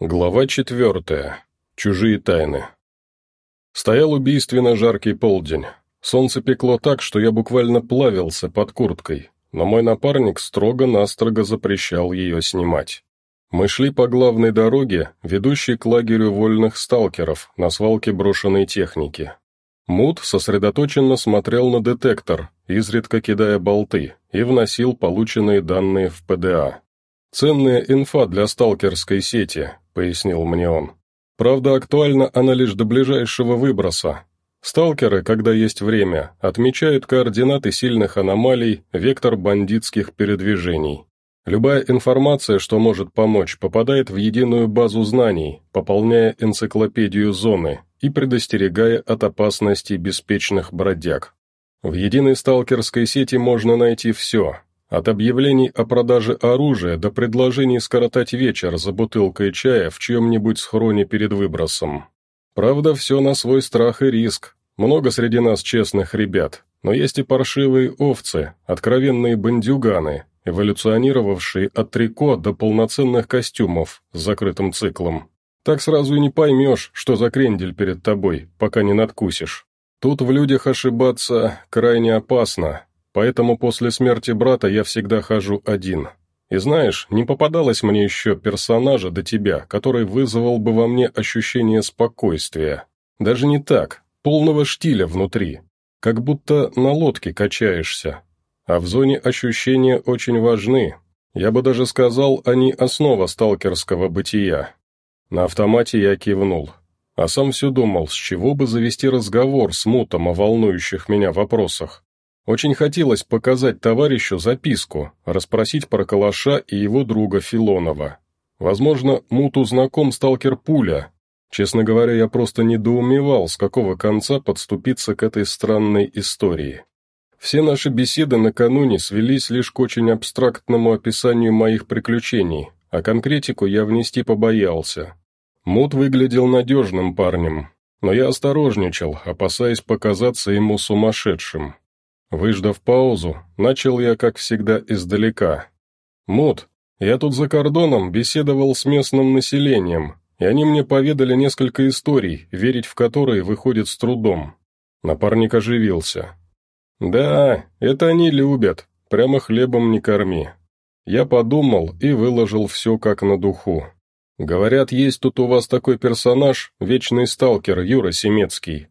Глава четвертая. Чужие тайны. Стоял убийственно жаркий полдень. Солнце пекло так, что я буквально плавился под курткой, но мой напарник строго-настрого запрещал ее снимать. Мы шли по главной дороге, ведущей к лагерю вольных сталкеров на свалке брошенной техники. Мут сосредоточенно смотрел на детектор, изредка кидая болты, и вносил полученные данные в ПДА. «Ценная инфа для сталкерской сети», — пояснил мне он. «Правда, актуальна она лишь до ближайшего выброса. Сталкеры, когда есть время, отмечают координаты сильных аномалий, вектор бандитских передвижений. Любая информация, что может помочь, попадает в единую базу знаний, пополняя энциклопедию зоны и предостерегая от опасности беспечных бродяг. В единой сталкерской сети можно найти все, от объявлений о продаже оружия до предложений скоротать вечер за бутылкой чая в чьем-нибудь схроне перед выбросом. Правда, все на свой страх и риск. Много среди нас честных ребят, но есть и паршивые овцы, откровенные бандюганы, эволюционировавшие от трико до полноценных костюмов с закрытым циклом. Так сразу и не поймешь, что за крендель перед тобой, пока не надкусишь. Тут в людях ошибаться крайне опасно, поэтому после смерти брата я всегда хожу один. И знаешь, не попадалось мне еще персонажа до тебя, который вызвал бы во мне ощущение спокойствия. Даже не так, полного штиля внутри. Как будто на лодке качаешься. А в зоне ощущения очень важны. Я бы даже сказал, они основа сталкерского бытия. На автомате я кивнул. А сам все думал, с чего бы завести разговор с Мутом о волнующих меня вопросах. Очень хотелось показать товарищу записку, расспросить про Калаша и его друга Филонова. Возможно, Муту знаком сталкер Пуля. Честно говоря, я просто недоумевал, с какого конца подступиться к этой странной истории. Все наши беседы накануне свелись лишь к очень абстрактному описанию моих приключений, а конкретику я внести побоялся. Мут выглядел надежным парнем, но я осторожничал, опасаясь показаться ему сумасшедшим. Выждав паузу, начал я, как всегда, издалека. «Мут, я тут за кордоном беседовал с местным населением, и они мне поведали несколько историй, верить в которые выходит с трудом». Напарник оживился. «Да, это они любят, прямо хлебом не корми». Я подумал и выложил все как на духу. Говорят, есть тут у вас такой персонаж, вечный сталкер Юра Семецкий.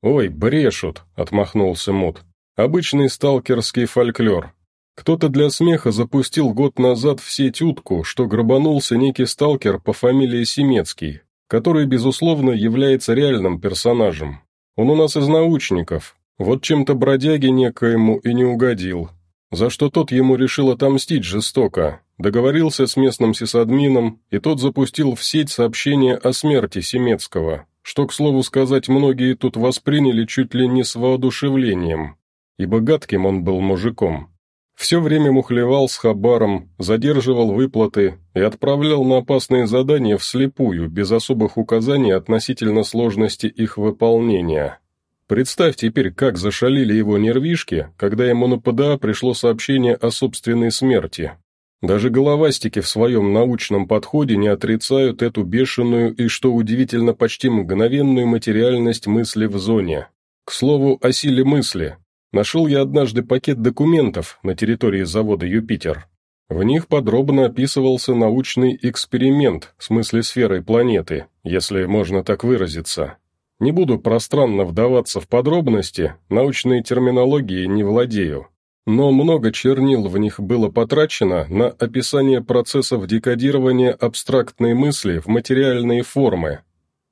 Ой, брешут, отмахнулся Мут. Обычный сталкерский фольклор. Кто-то для смеха запустил год назад в сеть утку, что грабанулся некий сталкер по фамилии Семецкий, который, безусловно, является реальным персонажем. Он у нас из научников. Вот чем-то бродяге некоему и не угодил. За что тот ему решил отомстить жестоко, Договорился с местным сисадмином, и тот запустил в сеть сообщение о смерти Семецкого, что, к слову сказать, многие тут восприняли чуть ли не с воодушевлением, ибо гадким он был мужиком. Все время мухлевал с хабаром, задерживал выплаты и отправлял на опасные задания вслепую, без особых указаний относительно сложности их выполнения. Представь теперь, как зашалили его нервишки, когда ему на ПДА пришло сообщение о собственной смерти. Даже головастики в своем научном подходе не отрицают эту бешеную и, что удивительно, почти мгновенную материальность мысли в зоне. К слову, о силе мысли. Нашел я однажды пакет документов на территории завода «Юпитер». В них подробно описывался научный эксперимент с мыслесферой планеты, если можно так выразиться. Не буду пространно вдаваться в подробности, научной терминологии не владею но много чернил в них было потрачено на описание процессов декодирования абстрактной мысли в материальные формы.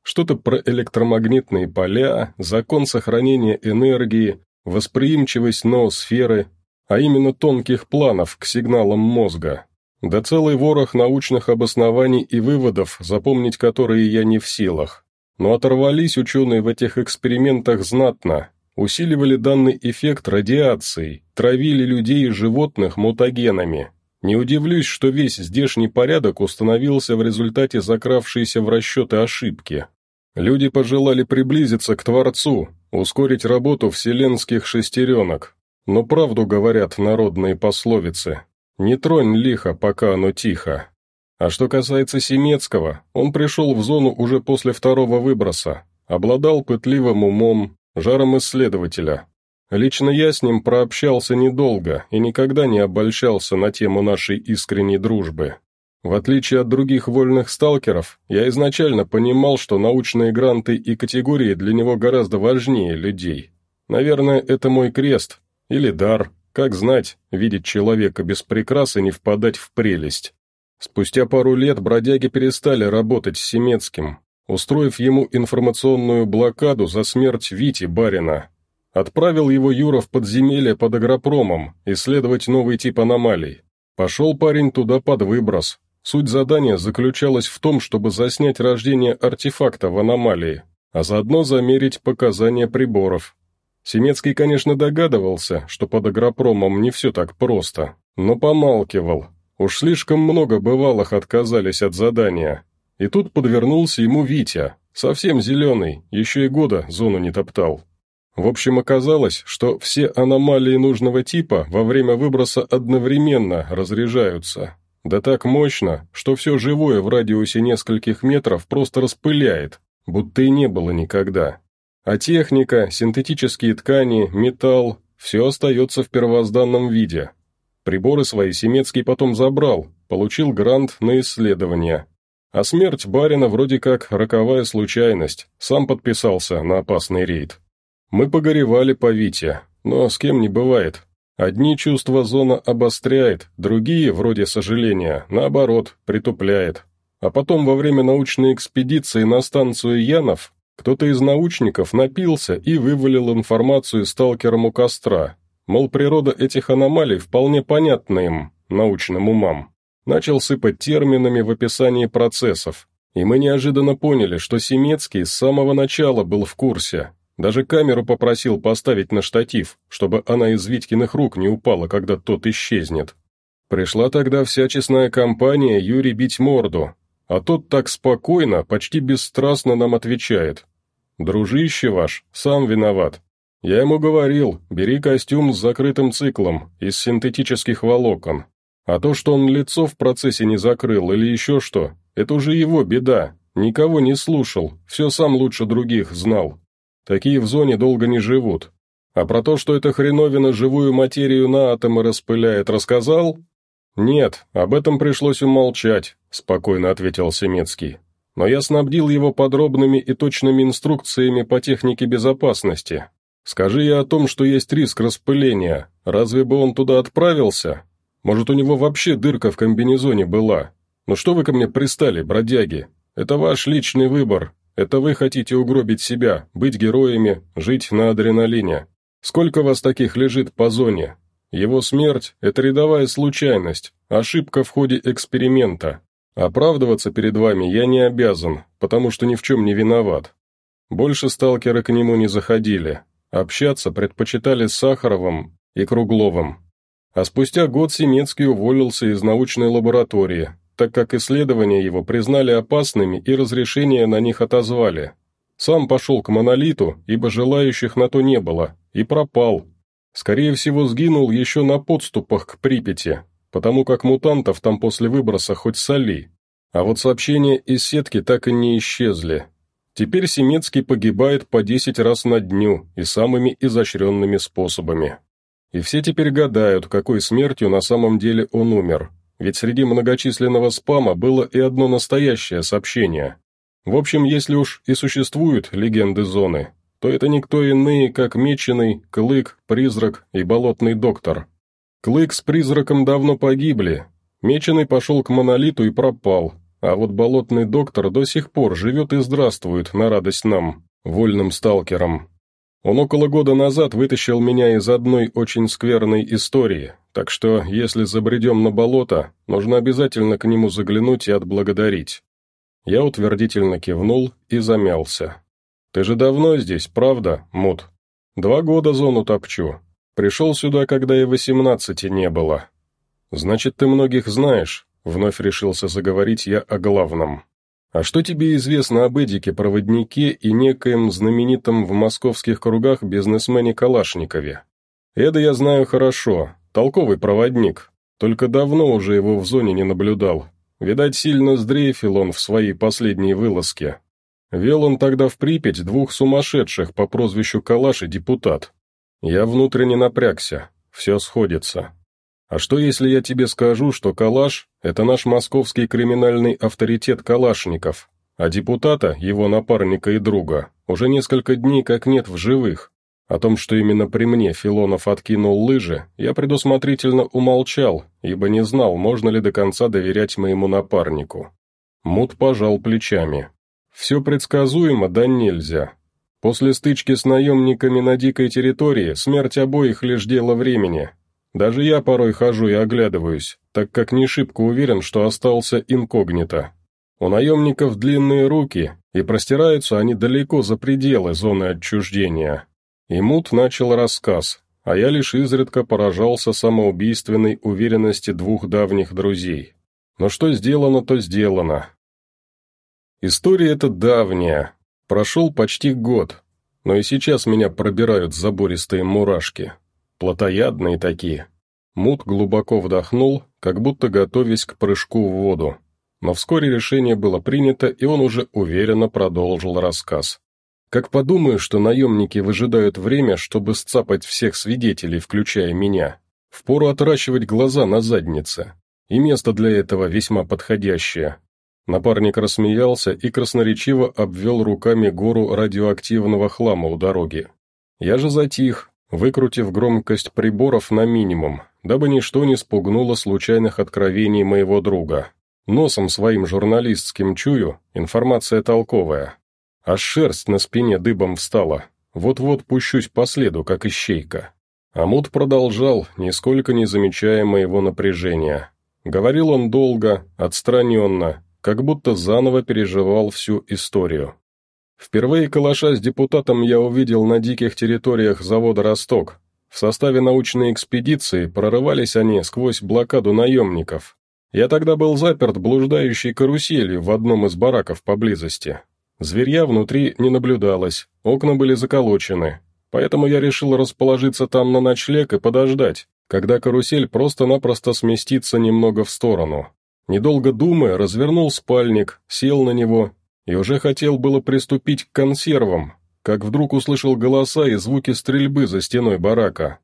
Что-то про электромагнитные поля, закон сохранения энергии, восприимчивость ноосферы, а именно тонких планов к сигналам мозга. Да целый ворох научных обоснований и выводов, запомнить которые я не в силах. Но оторвались ученые в этих экспериментах знатно, усиливали данный эффект радиацией, травили людей и животных мутагенами. Не удивлюсь, что весь здешний порядок установился в результате закравшейся в расчеты ошибки. Люди пожелали приблизиться к Творцу, ускорить работу вселенских шестеренок. Но правду говорят народные пословицы. Не тронь лихо, пока оно тихо. А что касается Семецкого, он пришел в зону уже после второго выброса, обладал пытливым умом, жаром исследователя. Лично я с ним прообщался недолго и никогда не обольщался на тему нашей искренней дружбы. В отличие от других вольных сталкеров, я изначально понимал, что научные гранты и категории для него гораздо важнее людей. Наверное, это мой крест, или дар, как знать, видеть человека без прикрас и не впадать в прелесть. Спустя пару лет бродяги перестали работать с Семецким, устроив ему информационную блокаду за смерть Вити Барина. Отправил его Юра в подземелье под агропромом исследовать новый тип аномалий. Пошел парень туда под выброс, Суть задания заключалась в том, чтобы заснять рождение артефакта в аномалии, а заодно замерить показания приборов. Семецкий, конечно, догадывался, что под агропромом не все так просто, но помалкивал. Уж слишком много бывалых отказались от задания. И тут подвернулся ему Витя, совсем зеленый, еще и года зону не топтал. В общем, оказалось, что все аномалии нужного типа во время выброса одновременно разряжаются, да так мощно, что все живое в радиусе нескольких метров просто распыляет, будто и не было никогда. А техника, синтетические ткани, металл – все остается в первозданном виде. Приборы свои Семецкий потом забрал, получил грант на исследование. А смерть барина вроде как роковая случайность, сам подписался на опасный рейд. Мы погоревали по Вите, но с кем не бывает, Одни чувства зона обостряет, другие, вроде сожаления, наоборот, притупляет. А потом во время научной экспедиции на станцию Янов кто-то из научников напился и вывалил информацию сталкерам у костра. Мол, природа этих аномалий вполне понятна им, научным умам. Начал сыпать терминами в описании процессов. И мы неожиданно поняли, что Семецкий с самого начала был в курсе, даже камеру попросил поставить на штатив, чтобы она из Витькиных рук не упала, когда тот исчезнет. Пришла тогда вся честная компания Юрий бить морду, а тот так спокойно, почти бесстрастно нам отвечает. «Дружище ваш, сам виноват. Я ему говорил, бери костюм с закрытым циклом, из синтетических волокон. А то, что он лицо в процессе не закрыл или еще что, это уже его беда. Никого не слушал, все сам лучше других знал. Такие в зоне долго не живут. А про то, что эта хреновина живую материю на атомы распыляет, рассказал? Нет, об этом пришлось умолчать, спокойно ответил Семецкий. Но я снабдил его подробными и точными инструкциями по технике безопасности. Скажи я о том, что есть риск распыления, разве бы он туда отправился? Может, у него вообще дырка в комбинезоне была? Ну что вы ко мне пристали, бродяги? Это ваш личный выбор, это вы хотите угробить себя, быть героями, жить на адреналине. Сколько вас таких лежит по зоне? Его смерть – это рядовая случайность, ошибка в ходе эксперимента. Оправдываться перед вами я не обязан, потому что ни в чем не виноват. Больше сталкеры к нему не заходили. Общаться предпочитали с Сахаровым и Кругловым. А спустя год Семецкий уволился из научной лаборатории, так как исследования его признали опасными и разрешение на них отозвали. Сам пошел к монолиту, ибо желающих на то не было, и пропал. Скорее всего, сгинул еще на подступах к Припяти, потому как мутантов там после выброса хоть соли. А вот сообщения из сетки так и не исчезли. Теперь Семецкий погибает по 10 раз на дню и самыми изощренными способами. И все теперь гадают, какой смертью на самом деле он умер, ведь среди многочисленного спама было и одно настоящее сообщение. В общем, если уж и существуют легенды зоны, то это никто иные, как Меченый, Клык, Призрак и Болотный Доктор. Клык с Призраком давно погибли, Меченый пошел к Монолиту и пропал, а вот Болотный Доктор до сих пор живет и здравствует на радость нам, вольным сталкерам. Он около года назад вытащил меня из одной очень скверной истории, так что, если забредем на болото, нужно обязательно к нему заглянуть и отблагодарить». Я утвердительно кивнул и замялся. «Ты же давно здесь, правда, Мут? Два года зону топчу. Пришел сюда, когда и восемнадцати не было». «Значит, ты многих знаешь», — вновь решился заговорить я о главном. А что тебе известно об Эдике-проводнике и некоем знаменитом в московских кругах бизнесмене Калашникове? Эда я знаю хорошо, толковый проводник, только давно уже его в зоне не наблюдал. Видать, сильно сдрейфил он в своей последней вылазке. Вел он тогда в Припять двух сумасшедших по прозвищу Калаш и депутат. Я внутренне напрягся, все сходится. А что, если я тебе скажу, что Калаш — это наш московский криминальный авторитет Калашников, а депутата, его напарника и друга, уже несколько дней как нет в живых? О том, что именно при мне Филонов откинул лыжи, я предусмотрительно умолчал, ибо не знал, можно ли до конца доверять моему напарнику. Мут пожал плечами. Все предсказуемо, да нельзя. После стычки с наемниками на дикой территории смерть обоих лишь дело времени, даже я порой хожу и оглядываюсь, так как не шибко уверен, что остался инкогнито. У наемников длинные руки, и простираются они далеко за пределы зоны отчуждения. И Мут начал рассказ, а я лишь изредка поражался самоубийственной уверенности двух давних друзей. Но что сделано, то сделано. История эта давняя. Прошел почти год, но и сейчас меня пробирают забористые мурашки плотоядные такие. Мут глубоко вдохнул, как будто готовясь к прыжку в воду. Но вскоре решение было принято, и он уже уверенно продолжил рассказ. Как подумаю, что наемники выжидают время, чтобы сцапать всех свидетелей, включая меня, впору отращивать глаза на заднице. И место для этого весьма подходящее. Напарник рассмеялся и красноречиво обвел руками гору радиоактивного хлама у дороги. Я же затих, выкрутив громкость приборов на минимум, дабы ничто не спугнуло случайных откровений моего друга. Носом своим журналистским чую, информация толковая. А шерсть на спине дыбом встала. Вот-вот пущусь по следу, как ищейка. Амут продолжал, нисколько не замечая моего напряжения. Говорил он долго, отстраненно, как будто заново переживал всю историю. Впервые калаша с депутатом я увидел на диких территориях завода «Росток». В составе научной экспедиции прорывались они сквозь блокаду наемников. Я тогда был заперт блуждающей каруселью в одном из бараков поблизости. Зверья внутри не наблюдалось, окна были заколочены, поэтому я решил расположиться там на ночлег и подождать, когда карусель просто-напросто сместится немного в сторону. Недолго думая, развернул спальник, сел на него и уже хотел было приступить к консервам, как вдруг услышал голоса и звуки стрельбы за стеной барака.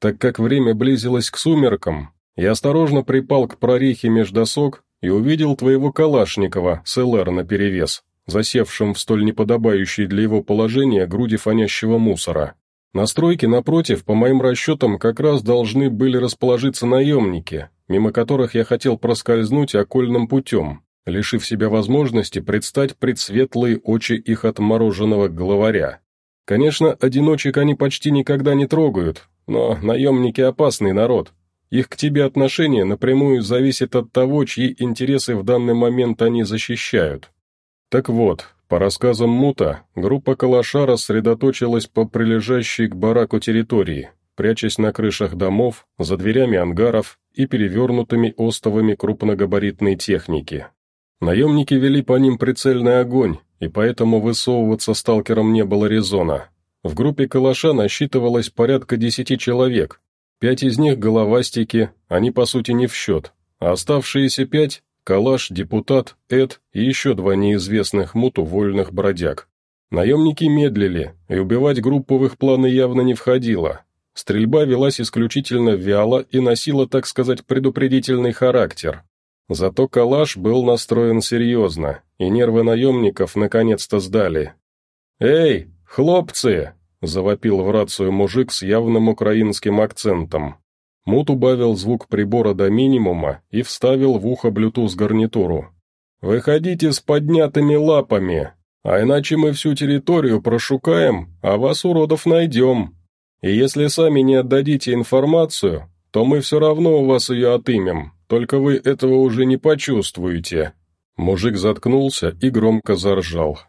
Так как время близилось к сумеркам, я осторожно припал к прорехе меж досок и увидел твоего Калашникова с ЛР наперевес, засевшим в столь неподобающей для его положения груди фонящего мусора. На стройке, напротив, по моим расчетам, как раз должны были расположиться наемники, мимо которых я хотел проскользнуть окольным путем, лишив себя возможности предстать пред светлые очи их отмороженного главаря. Конечно, одиночек они почти никогда не трогают, но наемники опасный народ. Их к тебе отношение напрямую зависит от того, чьи интересы в данный момент они защищают. Так вот, по рассказам Мута, группа Калаша рассредоточилась по прилежащей к бараку территории, прячась на крышах домов, за дверями ангаров и перевернутыми остовами крупногабаритной техники. Наемники вели по ним прицельный огонь, и поэтому высовываться сталкерам не было резона. В группе «Калаша» насчитывалось порядка десяти человек. Пять из них головастики, они по сути не в счет, а оставшиеся пять – Калаш, депутат, Эд и еще два неизвестных муту вольных бродяг. Наемники медлили, и убивать группу в их планы явно не входило. Стрельба велась исключительно вяло и носила, так сказать, предупредительный характер. Зато калаш был настроен серьезно, и нервы наемников наконец-то сдали. «Эй, хлопцы!» — завопил в рацию мужик с явным украинским акцентом. Мут убавил звук прибора до минимума и вставил в ухо Bluetooth-гарнитуру. «Выходите с поднятыми лапами, а иначе мы всю территорию прошукаем, а вас, уродов, найдем. И если сами не отдадите информацию, то мы все равно у вас ее отымем, только вы этого уже не почувствуете». Мужик заткнулся и громко заржал.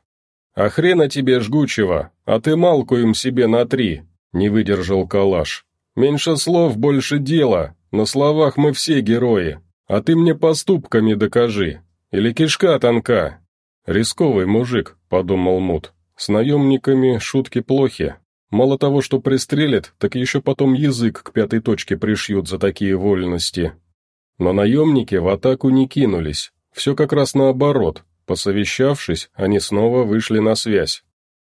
«А хрена тебе жгучего, а ты малку им себе на три», — не выдержал калаш. «Меньше слов, больше дела, на словах мы все герои, а ты мне поступками докажи. Или кишка тонка». «Рисковый мужик», — подумал Мут. «С наемниками шутки плохи. Мало того, что пристрелят, так еще потом язык к пятой точке пришьют за такие вольности». Но наемники в атаку не кинулись. Все как раз наоборот. Посовещавшись, они снова вышли на связь.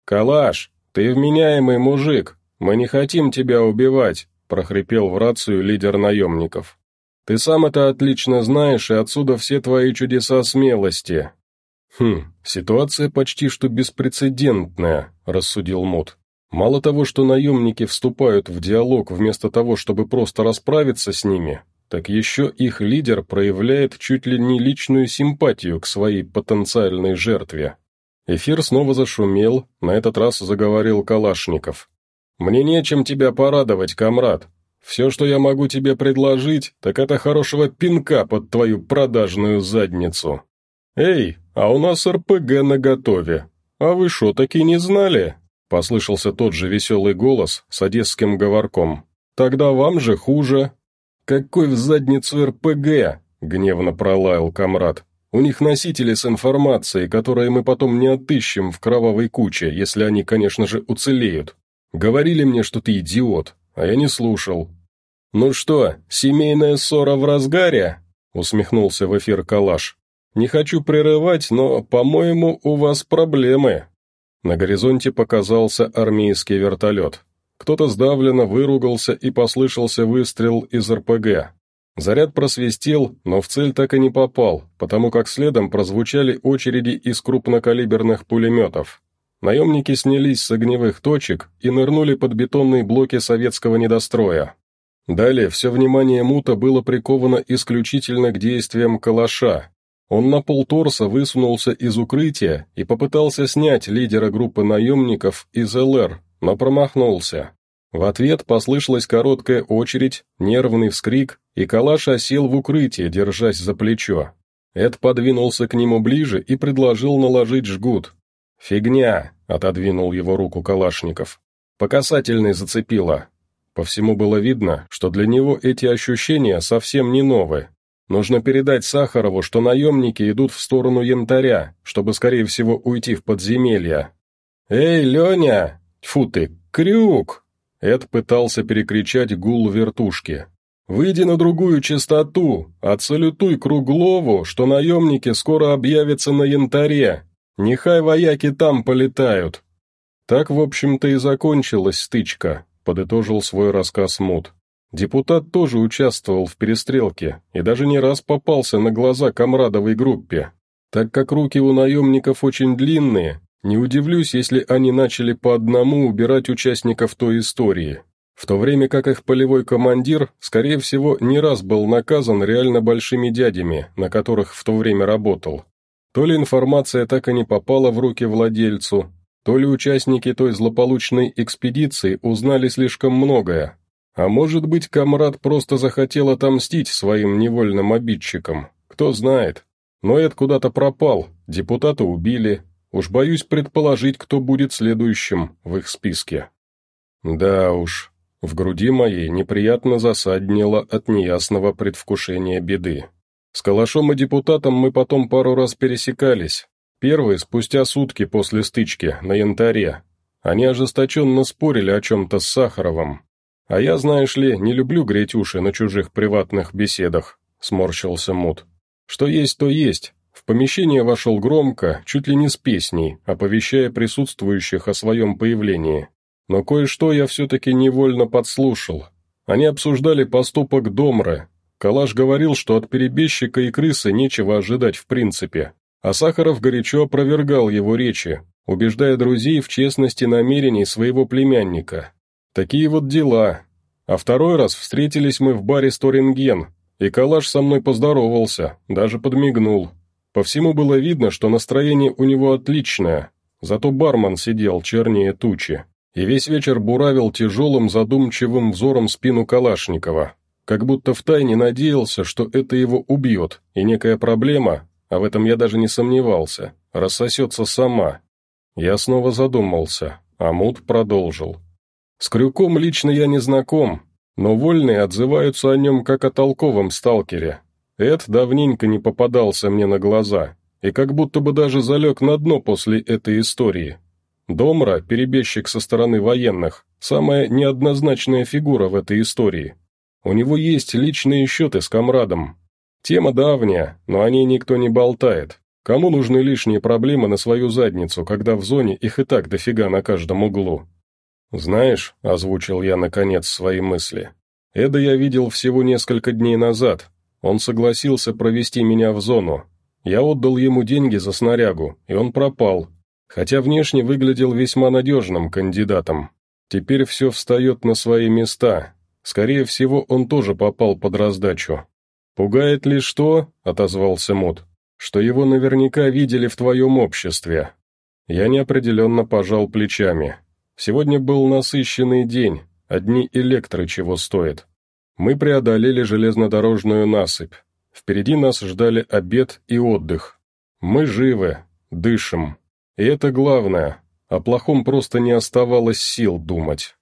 «Калаш, ты вменяемый мужик, мы не хотим тебя убивать», прохрипел в рацию лидер наемников. «Ты сам это отлично знаешь, и отсюда все твои чудеса смелости». «Хм, ситуация почти что беспрецедентная», — рассудил Мут. «Мало того, что наемники вступают в диалог вместо того, чтобы просто расправиться с ними, так еще их лидер проявляет чуть ли не личную симпатию к своей потенциальной жертве. Эфир снова зашумел, на этот раз заговорил Калашников. «Мне нечем тебя порадовать, комрад. Все, что я могу тебе предложить, так это хорошего пинка под твою продажную задницу. Эй, а у нас РПГ наготове. А вы что, таки не знали?» Послышался тот же веселый голос с одесским говорком. «Тогда вам же хуже». «Какой в задницу РПГ?» — гневно пролаял комрад. «У них носители с информацией, которые мы потом не отыщем в кровавой куче, если они, конечно же, уцелеют. Говорили мне, что ты идиот, а я не слушал». «Ну что, семейная ссора в разгаре?» — усмехнулся в эфир Калаш. «Не хочу прерывать, но, по-моему, у вас проблемы». На горизонте показался армейский вертолет. Кто-то сдавленно выругался и послышался выстрел из РПГ. Заряд просвистел, но в цель так и не попал, потому как следом прозвучали очереди из крупнокалиберных пулеметов. Наемники снялись с огневых точек и нырнули под бетонные блоки советского недостроя. Далее все внимание Мута было приковано исключительно к действиям калаша. Он на полторса высунулся из укрытия и попытался снять лидера группы наемников из ЛР, но промахнулся. В ответ послышалась короткая очередь, нервный вскрик, и калаш осел в укрытие, держась за плечо. Эд подвинулся к нему ближе и предложил наложить жгут. «Фигня!» — отодвинул его руку Калашников. «По касательной зацепило». По всему было видно, что для него эти ощущения совсем не новые. Нужно передать Сахарову, что наемники идут в сторону янтаря, чтобы, скорее всего, уйти в подземелье. «Эй, Леня!» Тьфу ты, крюк!» Эд пытался перекричать гул вертушки. «Выйди на другую частоту, отсалютуй Круглову, что наемники скоро объявятся на янтаре. Нехай вояки там полетают». Так, в общем-то, и закончилась стычка, подытожил свой рассказ Мут. Депутат тоже участвовал в перестрелке и даже не раз попался на глаза комрадовой группе. Так как руки у наемников очень длинные, не удивлюсь, если они начали по одному убирать участников той истории, в то время как их полевой командир, скорее всего, не раз был наказан реально большими дядями, на которых в то время работал. То ли информация так и не попала в руки владельцу, то ли участники той злополучной экспедиции узнали слишком многое, а может быть, комрад просто захотел отомстить своим невольным обидчикам, кто знает. Но Эд куда-то пропал, депутата убили, Уж боюсь предположить, кто будет следующим в их списке. Да уж, в груди моей неприятно засаднило от неясного предвкушения беды. С Калашом и депутатом мы потом пару раз пересекались. Первый спустя сутки после стычки, на янтаре. Они ожесточенно спорили о чем-то с Сахаровым. А я, знаешь ли, не люблю греть уши на чужих приватных беседах, сморщился Мут. Что есть, то есть, в помещение вошел громко, чуть ли не с песней, оповещая присутствующих о своем появлении. Но кое-что я все-таки невольно подслушал. Они обсуждали поступок Домры. Калаш говорил, что от перебежчика и крысы нечего ожидать в принципе. А Сахаров горячо опровергал его речи, убеждая друзей в честности намерений своего племянника. Такие вот дела. А второй раз встретились мы в баре «Сторинген», и Калаш со мной поздоровался, даже подмигнул. По всему было видно, что настроение у него отличное, зато бармен сидел чернее тучи и весь вечер буравил тяжелым задумчивым взором спину Калашникова, как будто втайне надеялся, что это его убьет, и некая проблема, а в этом я даже не сомневался, рассосется сама. Я снова задумался, а Мут продолжил. «С Крюком лично я не знаком, но вольные отзываются о нем как о толковом сталкере, Эд давненько не попадался мне на глаза, и как будто бы даже залег на дно после этой истории. Домра, перебежчик со стороны военных, самая неоднозначная фигура в этой истории. У него есть личные счеты с комрадом. Тема давняя, но о ней никто не болтает. Кому нужны лишние проблемы на свою задницу, когда в зоне их и так дофига на каждом углу? «Знаешь», — озвучил я наконец свои мысли, — «Эда я видел всего несколько дней назад. Он согласился провести меня в зону. Я отдал ему деньги за снарягу, и он пропал, хотя внешне выглядел весьма надежным кандидатом. Теперь все встает на свои места. Скорее всего, он тоже попал под раздачу. «Пугает ли что?» — отозвался Мут. «Что его наверняка видели в твоем обществе». Я неопределенно пожал плечами. Сегодня был насыщенный день, одни электры чего стоят. Мы преодолели железнодорожную насыпь. Впереди нас ждали обед и отдых. Мы живы, дышим. И это главное, о плохом просто не оставалось сил думать.